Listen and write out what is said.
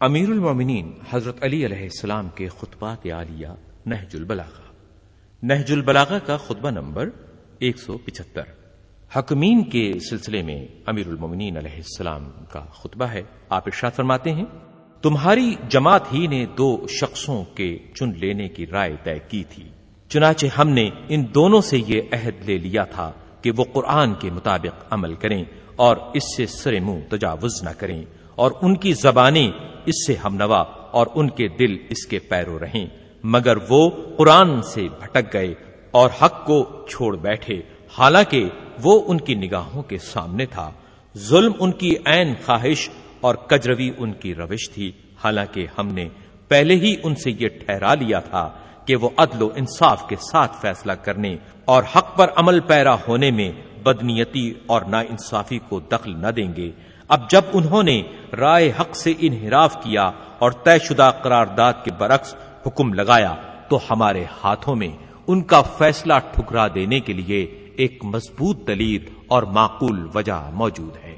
امیر المومنین حضرت علی علیہ السلام کے خطبات عالیہ نہج البلاغہ۔ نہج البلاغہ کا خطبہ نمبر ایک سو پچہتر۔ حکمین کے سلسلے میں امیر المومنین علیہ السلام کا خطبہ ہے۔ آپ ارشاد فرماتے ہیں، تمہاری جماعت ہی نے دو شخصوں کے چن لینے کی رائے طے کی تھی۔ چنانچہ ہم نے ان دونوں سے یہ عہد لے لیا تھا کہ وہ قرآن کے مطابق عمل کریں اور اس سے سر منہ تجاوز نہ کریں اور ان کی زبانیں اس سے ہم نوا اور ان کے دل اس کے پیرو رہیں۔ مگر وہ قرآن سے بھٹک گئے اور حق کو چھوڑ بیٹھے۔ حالانکہ وہ ان کی نگاہوں کے سامنے تھا۔ ظلم ان کی عین خواہش اور کجروی ان کی روش تھی۔ حالانکہ ہم نے پہلے ہی ان سے یہ ٹھہرا لیا تھا کہ وہ عدل و انصاف کے ساتھ فیصلہ کرنے اور حق پر عمل پیرا ہونے میں بدنیتی اور نا انصافی کو دخل نہ دیں گے۔ اب جب انہوں نے رائے حق سے انحراف کیا اور طے شدہ قرارداد کے برعکس حکم لگایا، تو ہمارے ہاتھوں میں ان کا فیصلہ ٹھکرا دینے کے لیے ایک مضبوط دلیل اور معقول وجہ موجود ہے۔